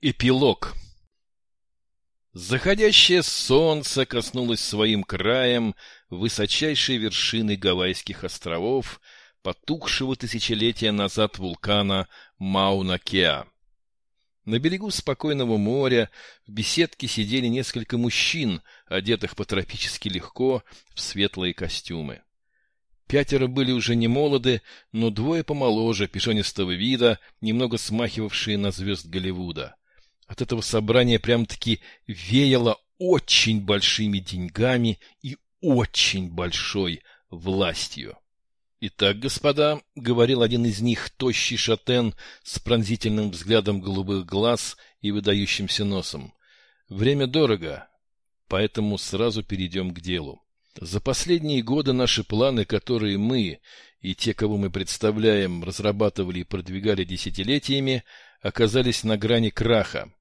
Эпилог Заходящее солнце коснулось своим краем высочайшей вершины Гавайских островов, потухшего тысячелетия назад вулкана Мауна-Кеа. На берегу спокойного моря в беседке сидели несколько мужчин, одетых по-тропически легко в светлые костюмы. Пятеро были уже не молоды, но двое помоложе, пешонистого вида, немного смахивавшие на звезд Голливуда. От этого собрания прям-таки веяло очень большими деньгами и очень большой властью. «Итак, господа», — говорил один из них, тощий шатен с пронзительным взглядом голубых глаз и выдающимся носом, — «время дорого, поэтому сразу перейдем к делу. За последние годы наши планы, которые мы и те, кого мы представляем, разрабатывали и продвигали десятилетиями, оказались на грани краха.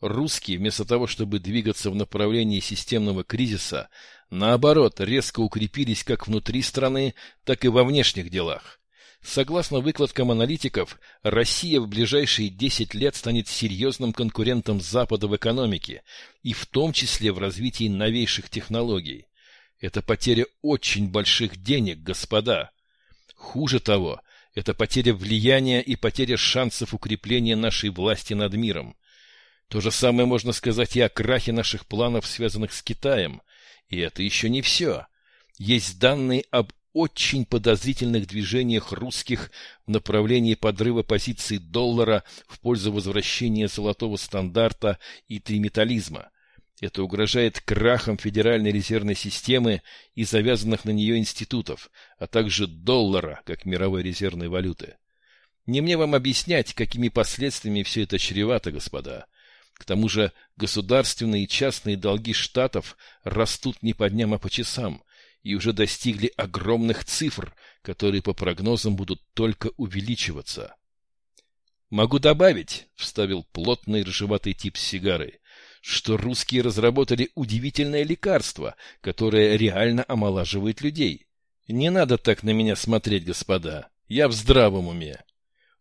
Русские, вместо того, чтобы двигаться в направлении системного кризиса, наоборот, резко укрепились как внутри страны, так и во внешних делах. Согласно выкладкам аналитиков, Россия в ближайшие 10 лет станет серьезным конкурентом Запада в экономике, и в том числе в развитии новейших технологий. Это потеря очень больших денег, господа. Хуже того, это потеря влияния и потеря шансов укрепления нашей власти над миром. То же самое можно сказать и о крахе наших планов, связанных с Китаем. И это еще не все. Есть данные об очень подозрительных движениях русских в направлении подрыва позиций доллара в пользу возвращения золотого стандарта и триметализма. Это угрожает крахом Федеральной резервной системы и завязанных на нее институтов, а также доллара как мировой резервной валюты. Не мне вам объяснять, какими последствиями все это чревато, господа. К тому же государственные и частные долги штатов растут не по дням, а по часам, и уже достигли огромных цифр, которые по прогнозам будут только увеличиваться. «Могу добавить», — вставил плотный рыжеватый тип с сигарой, что русские разработали удивительное лекарство, которое реально омолаживает людей. Не надо так на меня смотреть, господа. Я в здравом уме.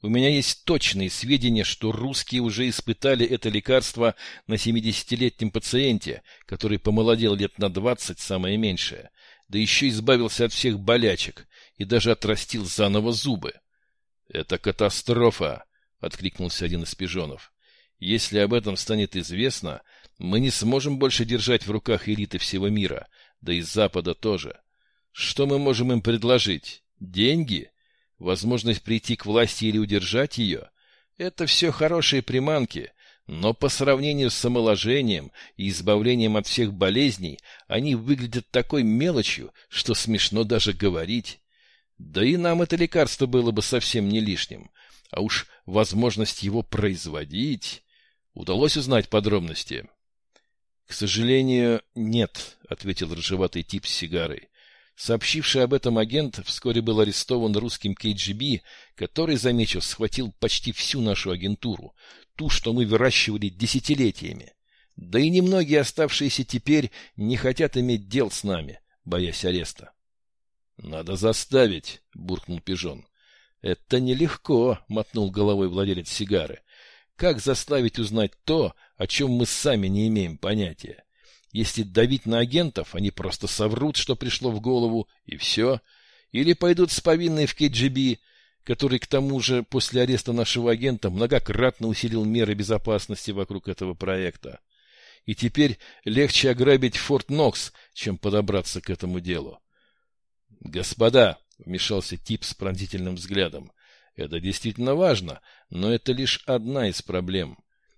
У меня есть точные сведения, что русские уже испытали это лекарство на 70-летнем пациенте, который помолодел лет на 20, самое меньшее, да еще избавился от всех болячек и даже отрастил заново зубы. — Это катастрофа! — откликнулся один из пижонов. — Если об этом станет известно, мы не сможем больше держать в руках элиты всего мира, да и Запада тоже. Что мы можем им предложить? Деньги? — возможность прийти к власти или удержать ее — это все хорошие приманки, но по сравнению с омоложением и избавлением от всех болезней они выглядят такой мелочью, что смешно даже говорить. Да и нам это лекарство было бы совсем не лишним, а уж возможность его производить... Удалось узнать подробности? — К сожалению, нет, — ответил рыжеватый тип с сигарой. Сообщивший об этом агент вскоре был арестован русским КГБ, который, замечу, схватил почти всю нашу агентуру, ту, что мы выращивали десятилетиями. Да и немногие оставшиеся теперь не хотят иметь дел с нами, боясь ареста. — Надо заставить, — буркнул Пижон. — Это нелегко, — мотнул головой владелец сигары. — Как заставить узнать то, о чем мы сами не имеем понятия? Если давить на агентов, они просто соврут, что пришло в голову, и все. Или пойдут с повинной в КГБ, который, к тому же, после ареста нашего агента многократно усилил меры безопасности вокруг этого проекта. И теперь легче ограбить Форт Нокс, чем подобраться к этому делу. «Господа!» — вмешался тип с пронзительным взглядом. «Это действительно важно, но это лишь одна из проблем.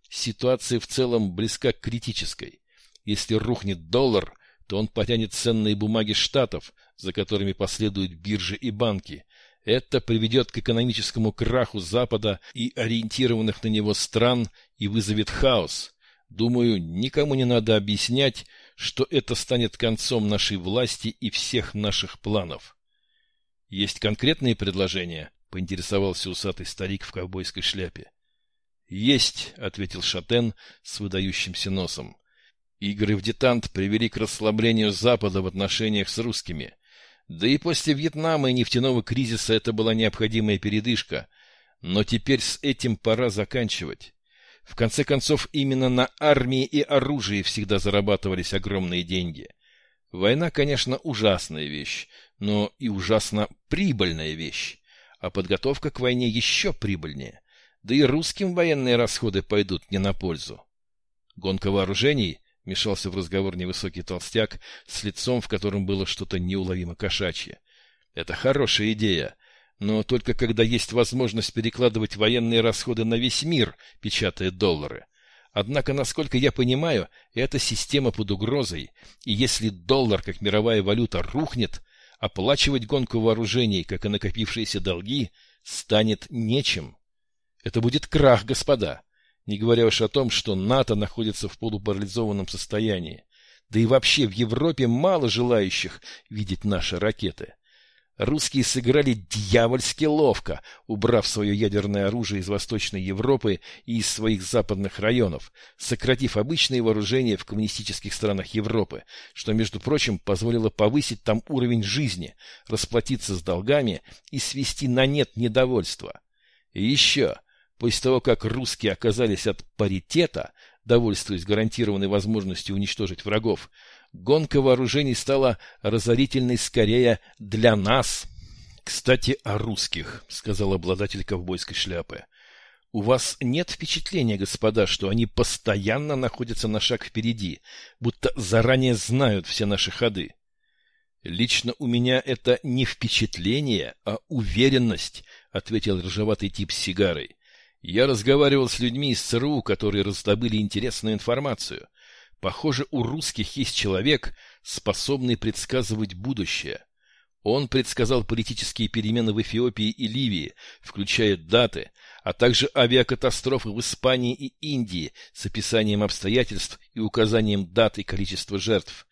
Ситуация в целом близка к критической. Если рухнет доллар, то он потянет ценные бумаги штатов, за которыми последуют биржи и банки. Это приведет к экономическому краху Запада и ориентированных на него стран и вызовет хаос. Думаю, никому не надо объяснять, что это станет концом нашей власти и всех наших планов. Есть конкретные предложения? — поинтересовался усатый старик в ковбойской шляпе. — Есть, — ответил Шатен с выдающимся носом. Игры в детант привели к расслаблению Запада в отношениях с русскими. Да и после Вьетнама и нефтяного кризиса это была необходимая передышка. Но теперь с этим пора заканчивать. В конце концов, именно на армии и оружии всегда зарабатывались огромные деньги. Война, конечно, ужасная вещь, но и ужасно прибыльная вещь. А подготовка к войне еще прибыльнее. Да и русским военные расходы пойдут не на пользу. Гонка вооружений — мешался в разговор невысокий толстяк с лицом, в котором было что-то неуловимо кошачье. «Это хорошая идея, но только когда есть возможность перекладывать военные расходы на весь мир, печатая доллары. Однако, насколько я понимаю, эта система под угрозой, и если доллар как мировая валюта рухнет, оплачивать гонку вооружений, как и накопившиеся долги, станет нечем. Это будет крах, господа не говоря уж о том, что НАТО находится в полупарализованном состоянии. Да и вообще в Европе мало желающих видеть наши ракеты. Русские сыграли дьявольски ловко, убрав свое ядерное оружие из Восточной Европы и из своих западных районов, сократив обычные вооружения в коммунистических странах Европы, что, между прочим, позволило повысить там уровень жизни, расплатиться с долгами и свести на нет недовольство. И еще, После того, как русские оказались от паритета, довольствуясь гарантированной возможностью уничтожить врагов, гонка вооружений стала разорительной скорее для нас. «Кстати, о русских», — сказал обладатель ковбойской шляпы. «У вас нет впечатления, господа, что они постоянно находятся на шаг впереди, будто заранее знают все наши ходы?» «Лично у меня это не впечатление, а уверенность», — ответил ржеватый тип с сигарой. Я разговаривал с людьми из ЦРУ, которые раздобыли интересную информацию. Похоже, у русских есть человек, способный предсказывать будущее. Он предсказал политические перемены в Эфиопии и Ливии, включая даты, а также авиакатастрофы в Испании и Индии с описанием обстоятельств и указанием дат и количества жертв.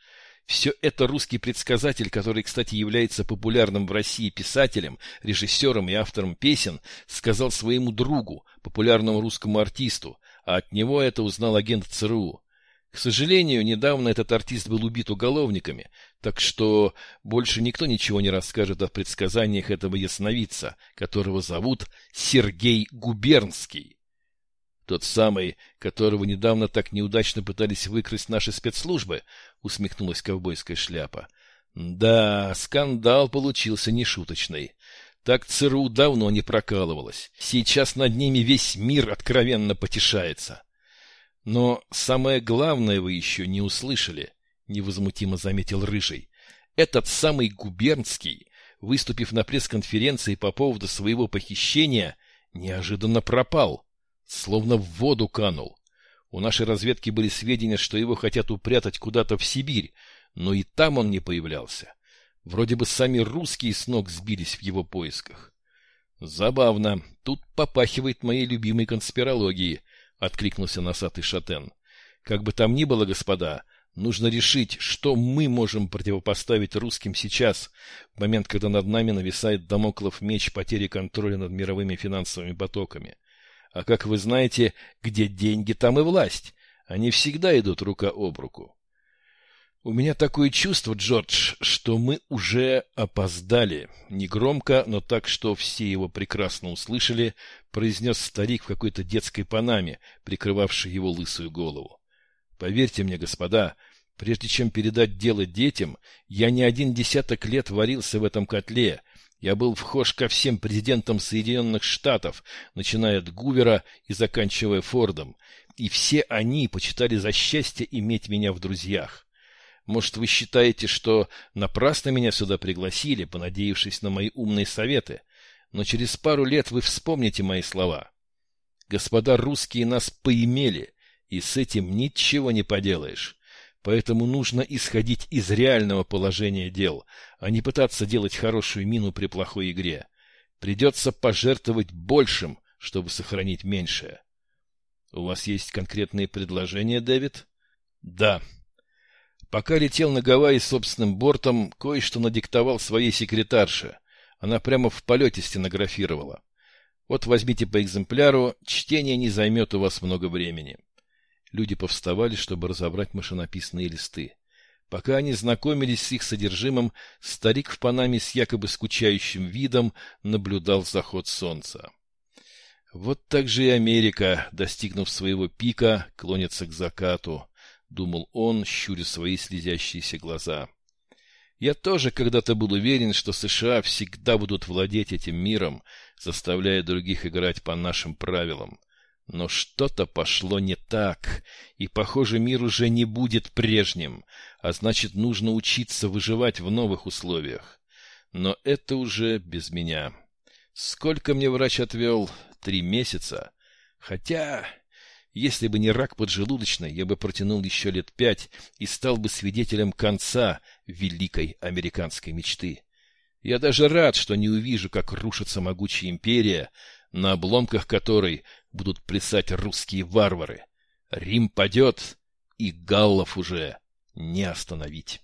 Все это русский предсказатель, который, кстати, является популярным в России писателем, режиссером и автором песен, сказал своему другу, популярному русскому артисту, а от него это узнал агент ЦРУ. К сожалению, недавно этот артист был убит уголовниками, так что больше никто ничего не расскажет о предсказаниях этого ясновидца, которого зовут Сергей Губернский. Тот самый, которого недавно так неудачно пытались выкрасть наши спецслужбы, усмехнулась ковбойская шляпа. Да, скандал получился нешуточный. Так ЦРУ давно не прокалывалось. Сейчас над ними весь мир откровенно потешается. Но самое главное вы еще не услышали, невозмутимо заметил Рыжий. Этот самый Губернский, выступив на пресс-конференции по поводу своего похищения, неожиданно пропал. Словно в воду канул. У нашей разведки были сведения, что его хотят упрятать куда-то в Сибирь, но и там он не появлялся. Вроде бы сами русские с ног сбились в его поисках. Забавно. Тут попахивает моей любимой конспирологией, откликнулся носатый шатен. Как бы там ни было, господа, нужно решить, что мы можем противопоставить русским сейчас, в момент, когда над нами нависает домоклов меч потери контроля над мировыми финансовыми потоками. А как вы знаете, где деньги, там и власть. Они всегда идут рука об руку. У меня такое чувство, Джордж, что мы уже опоздали. Негромко, но так, что все его прекрасно услышали, произнес старик в какой-то детской панаме, прикрывавший его лысую голову. Поверьте мне, господа, прежде чем передать дело детям, я не один десяток лет варился в этом котле, я был вхож ко всем президентам Соединенных Штатов, начиная от Гувера и заканчивая Фордом, и все они почитали за счастье иметь меня в друзьях. Может, вы считаете, что напрасно меня сюда пригласили, понадеявшись на мои умные советы, но через пару лет вы вспомните мои слова. Господа русские нас поимели, и с этим ничего не поделаешь. Поэтому нужно исходить из реального положения дел, а не пытаться делать хорошую мину при плохой игре. Придется пожертвовать большим, чтобы сохранить меньшее. У вас есть конкретные предложения, Дэвид? Да. Пока летел на Гавайи собственным бортом, кое-что надиктовал своей секретарше. Она прямо в полете стенографировала. Вот возьмите по экземпляру, чтение не займет у вас много времени. Люди повставали, чтобы разобрать машинописные листы. Пока они знакомились с их содержимым, старик в Панаме с якобы скучающим видом наблюдал заход солнца. Вот так же и Америка, достигнув своего пика, клонится к закату, думал он, щуря свои слезящиеся глаза. Я тоже когда-то был уверен, что США всегда будут владеть этим миром, заставляя других играть по нашим правилам. Но что-то пошло не так, и, похоже, мир уже не будет прежним, а значит, нужно учиться выживать в новых условиях. Но это уже без меня. Сколько мне врач отвел? Три месяца. Хотя, если бы не рак поджелудочной, я бы протянул еще лет пять и стал бы свидетелем конца великой американской мечты. Я даже рад, что не увижу, как рушится могучая империя, на обломках которой будут плясать русские варвары. Рим падет, и галлов уже не остановить.